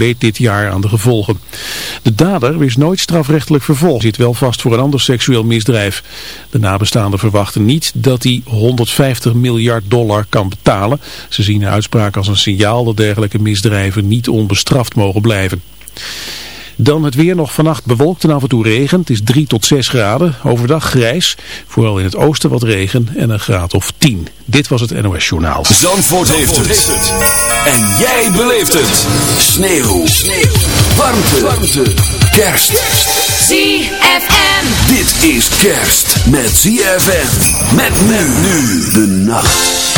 leed dit jaar aan de gevolgen. De dader is nooit strafrechtelijk vervolgd, zit wel vast voor een ander seksueel misdrijf. De nabestaanden verwachten niet dat hij 150 miljard dollar kan betalen. Ze zien de uitspraak als een signaal dat dergelijke misdrijven niet onbestraft mogen blijven. Dan het weer nog vannacht bewolkt en af en toe regen. Het is 3 tot 6 graden. Overdag grijs. Vooral in het oosten wat regen en een graad of 10. Dit was het NOS Journaal. Zandvoort, heeft, het. En jij beleeft het. Sneeuw. Sneeuw. Warmte. Warmte. Kerst. ZFM. Dit is kerst met ZFM. Met men nu de nacht.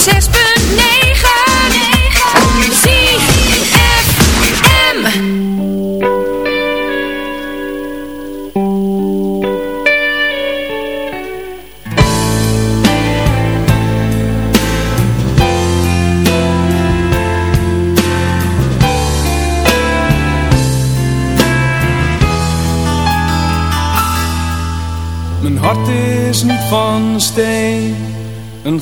6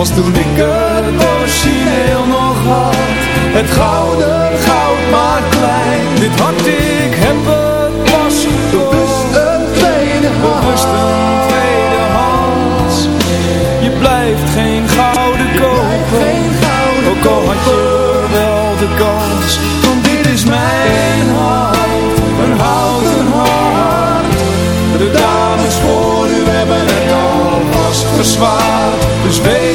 Als toen ik het origineel nog had. Het gouden goud maar klein. Dit hart ik heb het pas gekocht. Een tweede hand. een tweede hand. Je blijft geen gouden kopen. Ook al had je wel de kans. Want dit is mijn hart. Een houten hart. De dames voor u hebben het al vast verzwaard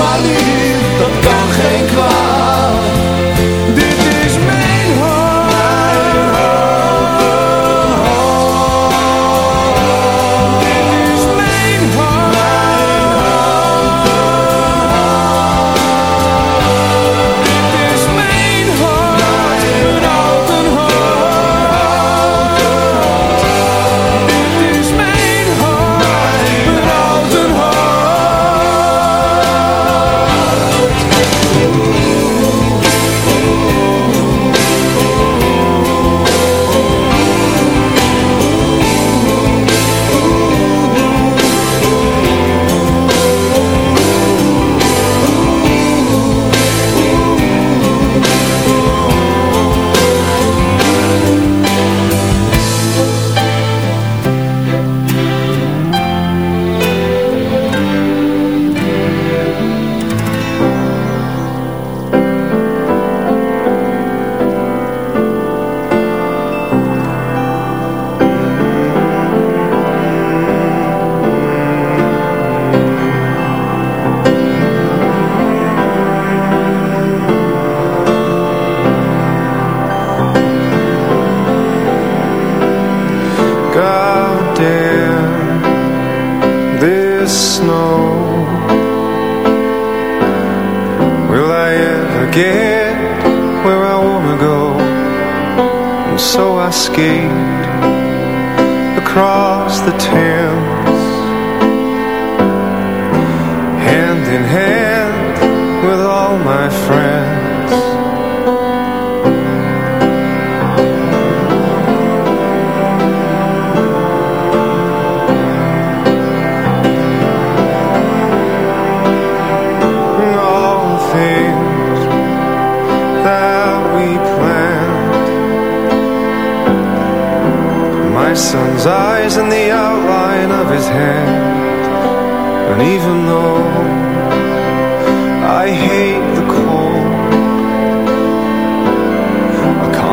maar dat kan geen kwaad.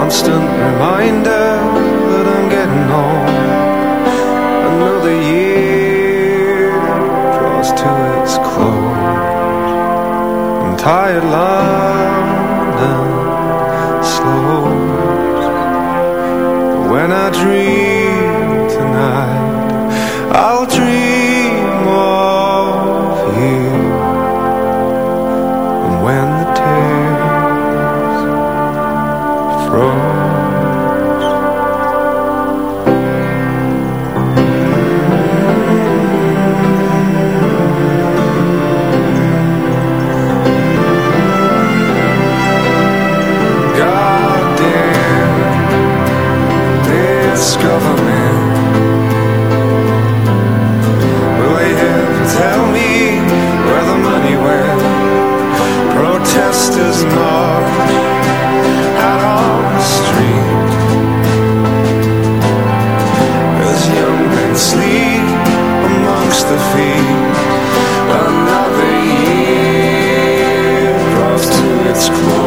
Constant reminder that I'm getting old Another year draws to its close. I'm tired London slows When I dream tonight, I'll dream this government. Protesters march out on the street. As young men sleep amongst the feet Another year draws to its close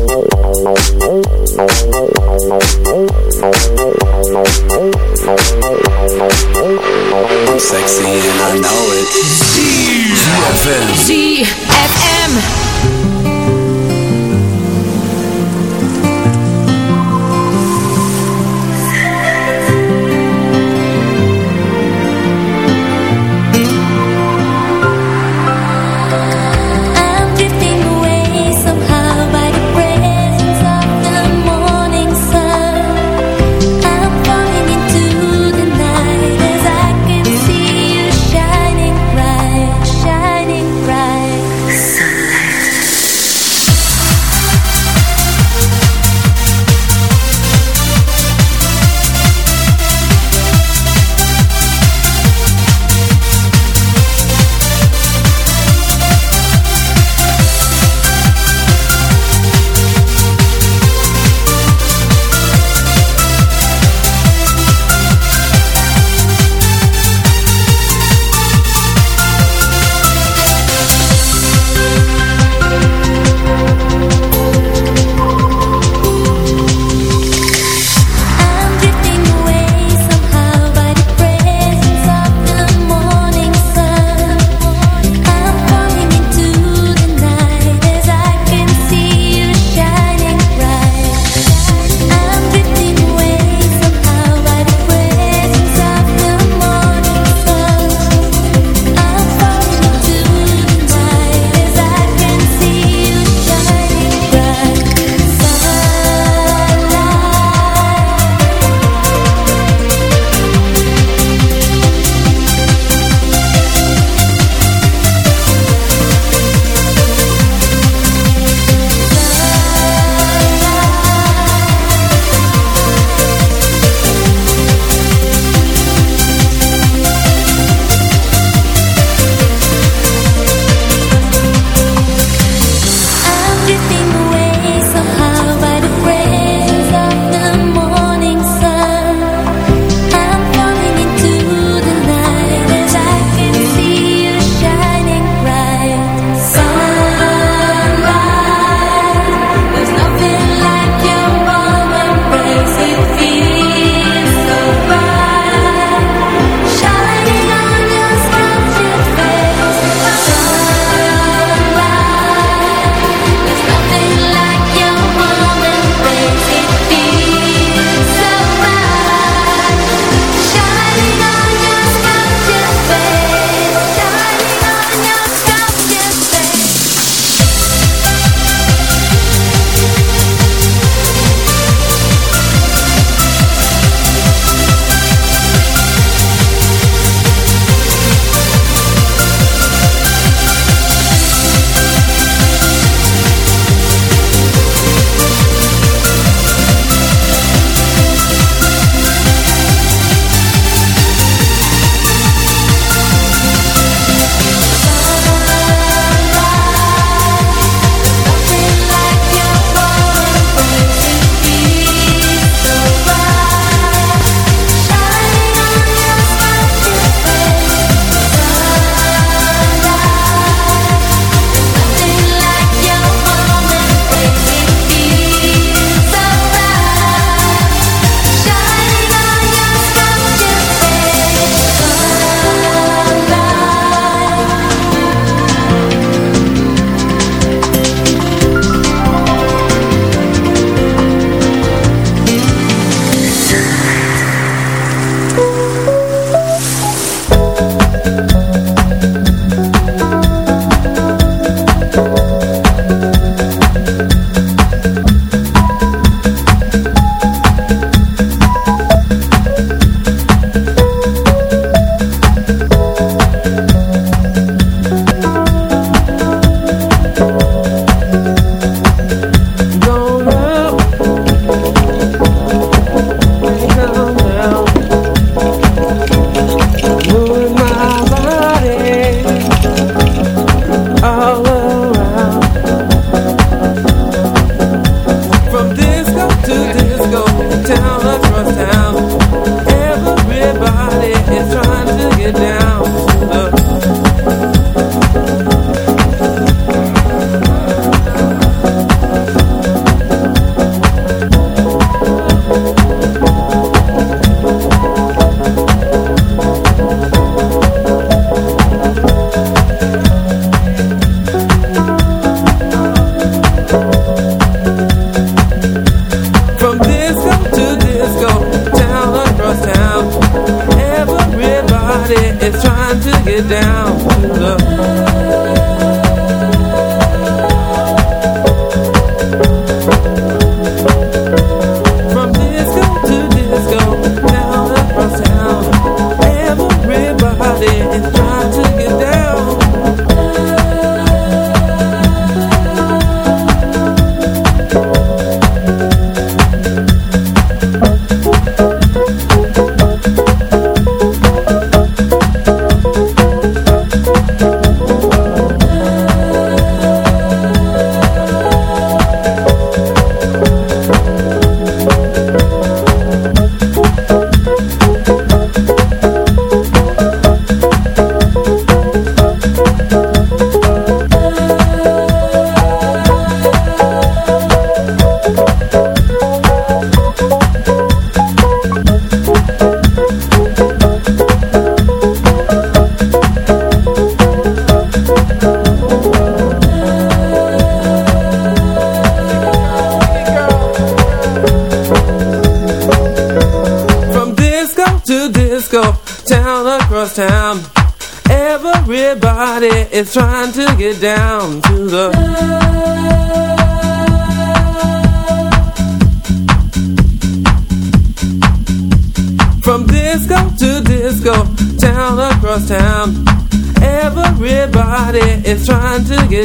down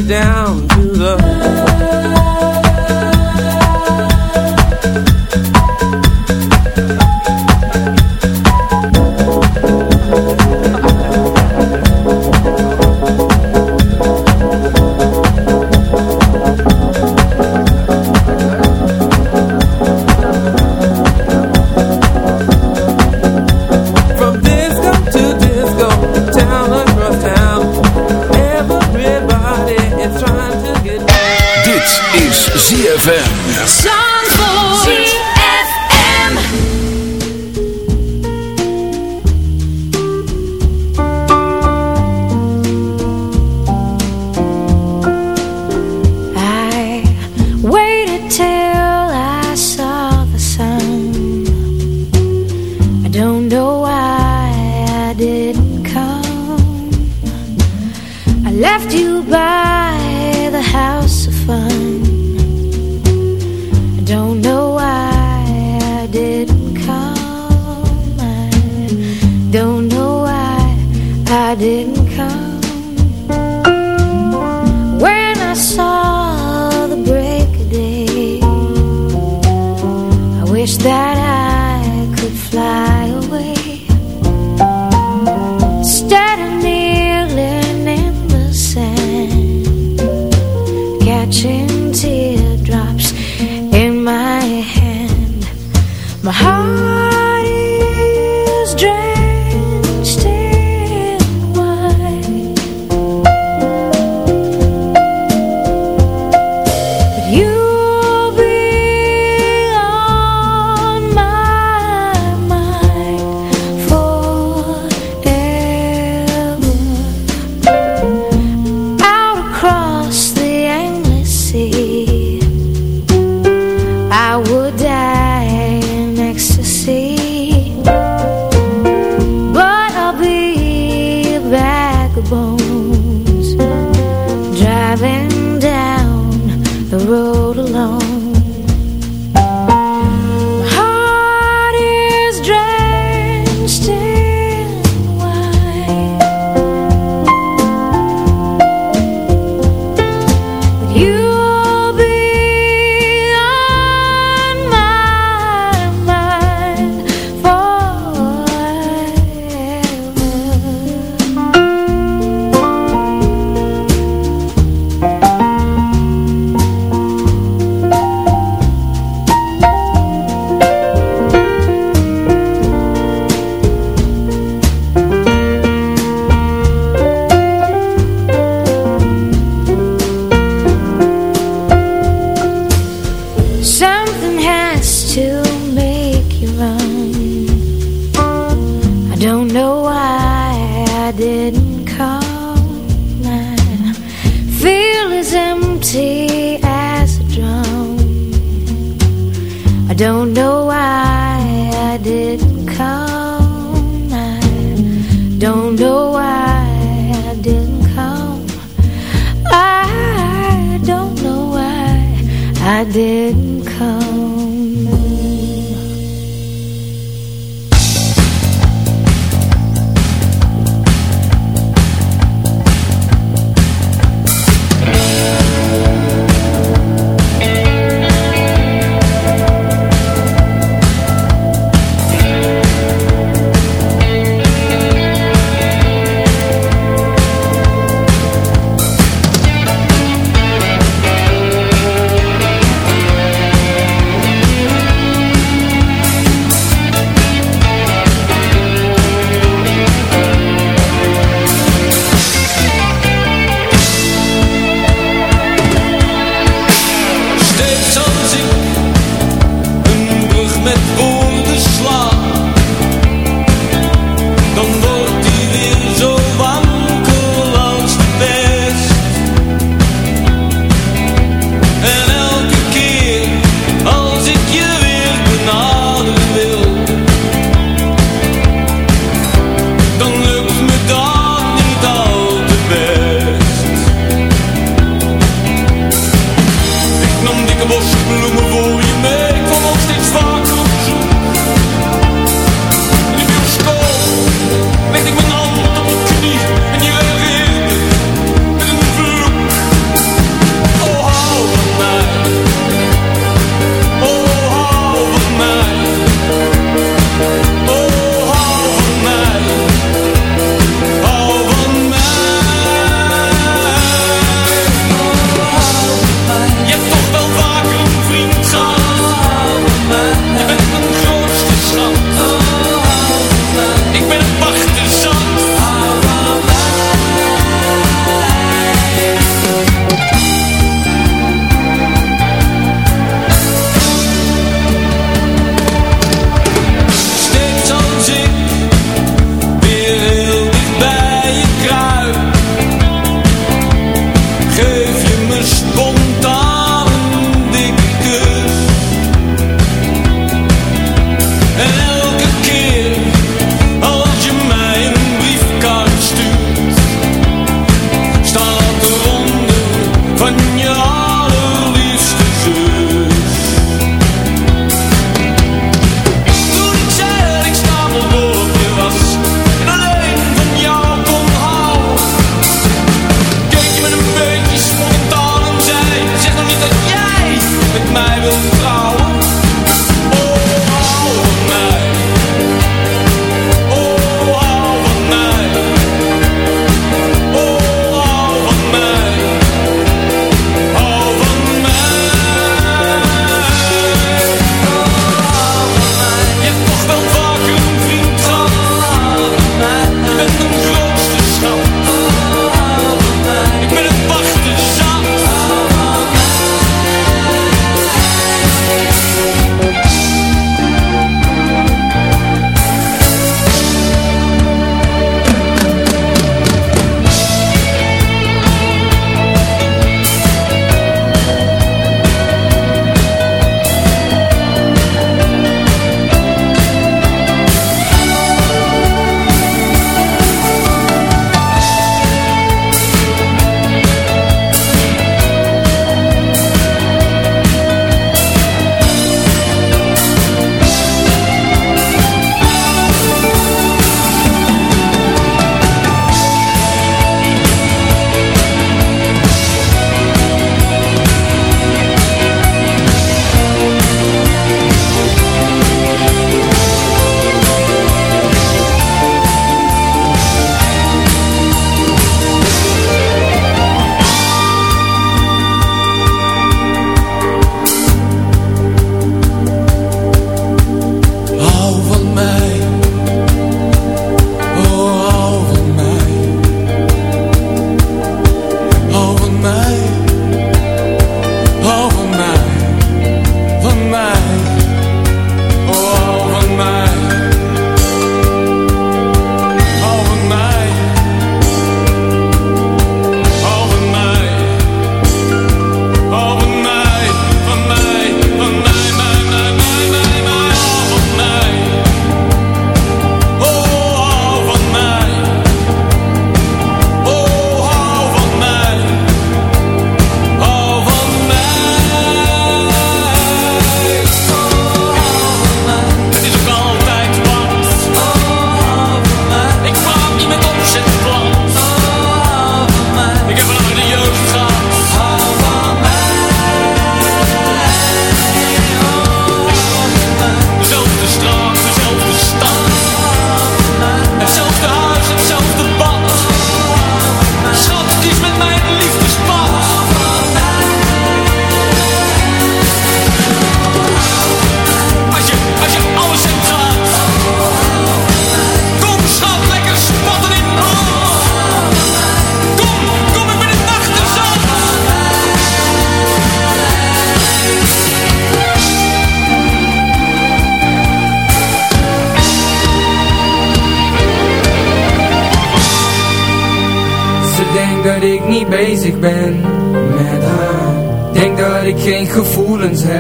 down I would die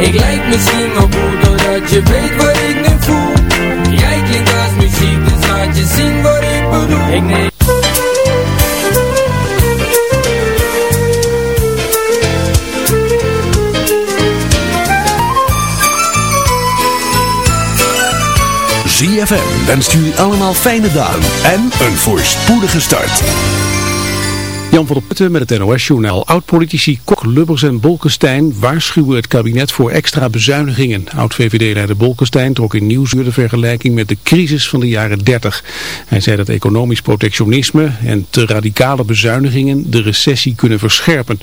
Ik lijk misschien wel goed doordat je weet wat ik nu voel Jij klinkt als muziek, dus laat je zien wat ik bedoel Ik neem ZFM wenst jullie allemaal fijne dagen en een voorspoedige start. Jan van der Putten met het NOS-journaal. Oud-politici Kok, Lubbers en Bolkestein waarschuwen het kabinet voor extra bezuinigingen. Oud-VVD-leider Bolkestein trok in Nieuwsuur de vergelijking met de crisis van de jaren 30. Hij zei dat economisch protectionisme en te radicale bezuinigingen de recessie kunnen verscherpen.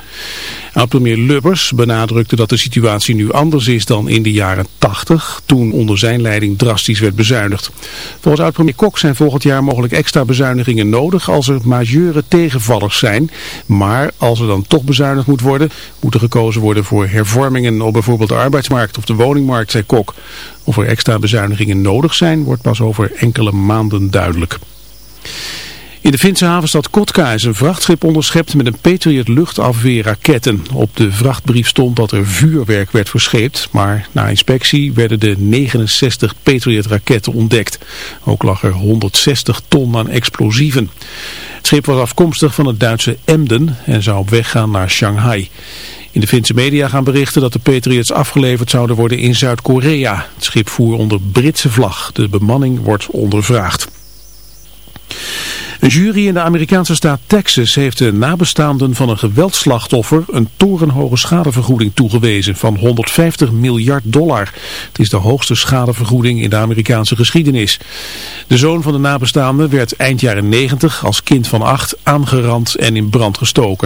Oud-premier Lubbers benadrukte dat de situatie nu anders is dan in de jaren 80, toen onder zijn leiding drastisch werd bezuinigd. Volgens oud-premier Kok zijn volgend jaar mogelijk extra bezuinigingen nodig als er majeure tegenvallers zijn. Maar als er dan toch bezuinigd moet worden, moet er gekozen worden voor hervormingen op bijvoorbeeld de arbeidsmarkt of de woningmarkt, zei Kok. Of er extra bezuinigingen nodig zijn, wordt pas over enkele maanden duidelijk. In de Finse havenstad Kotka is een vrachtschip onderschept met een Patriot luchtafweerraketten. Op de vrachtbrief stond dat er vuurwerk werd verscheept, maar na inspectie werden de 69 Patriot raketten ontdekt. Ook lag er 160 ton aan explosieven. Het schip was afkomstig van het Duitse Emden en zou op weg gaan naar Shanghai. In de Finse media gaan berichten dat de Patriots afgeleverd zouden worden in Zuid-Korea. Het schip voer onder Britse vlag. De bemanning wordt ondervraagd. Een jury in de Amerikaanse staat Texas heeft de nabestaanden van een geweldslachtoffer een torenhoge schadevergoeding toegewezen van 150 miljard dollar. Het is de hoogste schadevergoeding in de Amerikaanse geschiedenis. De zoon van de nabestaanden werd eind jaren 90 als kind van acht aangerand en in brand gestoken.